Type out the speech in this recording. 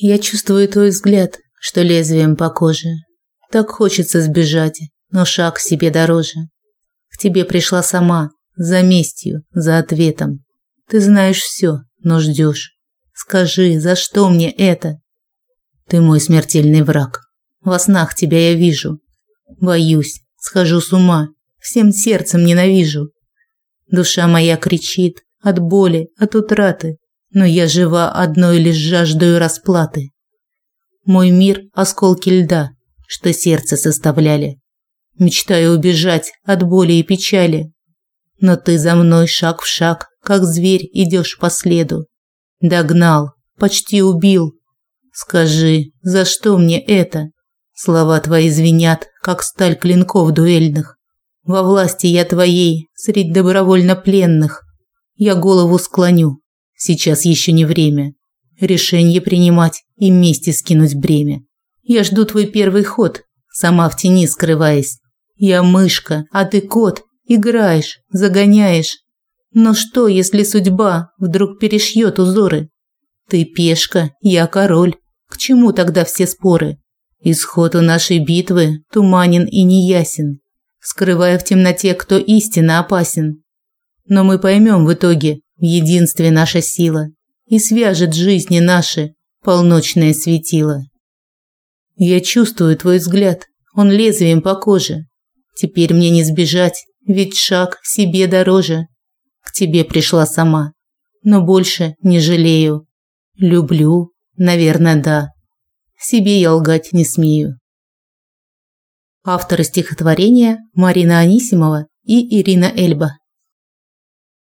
Я чувствую твой взгляд, что лезвием по коже. Так хочется сбежать, но шаг себе дороже. К тебе пришла сама, за местью, за ответом. Ты знаешь все, но ждешь. Скажи, за что мне это? Ты мой смертельный враг. Во снах тебя я вижу. Боюсь, схожу с ума, всем сердцем ненавижу. Душа моя кричит от боли, от утраты, но я жива одной лишь жаждою расплаты. Мой мир осколки льда, что сердце составляли. Мечтаю убежать от боли и печали, но ты за мной шаг в шаг, как зверь идешь по следу. Догнал, почти убил. Скажи, за что мне это? Слова твои звенят, как сталь клинков дуэльных. Во власти я твоей, средь добровольно пленных. Я голову склоню. Сейчас еще не время. Решение принимать и вместе скинуть бремя. Я жду твой первый ход, сама в тени скрываясь. Я мышка, а ты кот, играешь, загоняешь. Но что, если судьба вдруг перешьет узоры? Ты пешка, я король. К чему тогда все споры? Исход у нашей битвы туманен и неясен, скрывая в темноте, кто истинно опасен. Но мы поймем в итоге, в единстве наша сила, и свяжет жизни наши полночное светило. Я чувствую твой взгляд, он лезвием по коже. Теперь мне не сбежать, ведь шаг себе дороже. К тебе пришла сама, но больше не жалею. Люблю, наверное, да. Себе я лгать не смею. Авторы стихотворения Марина Анисимова и Ирина Эльба.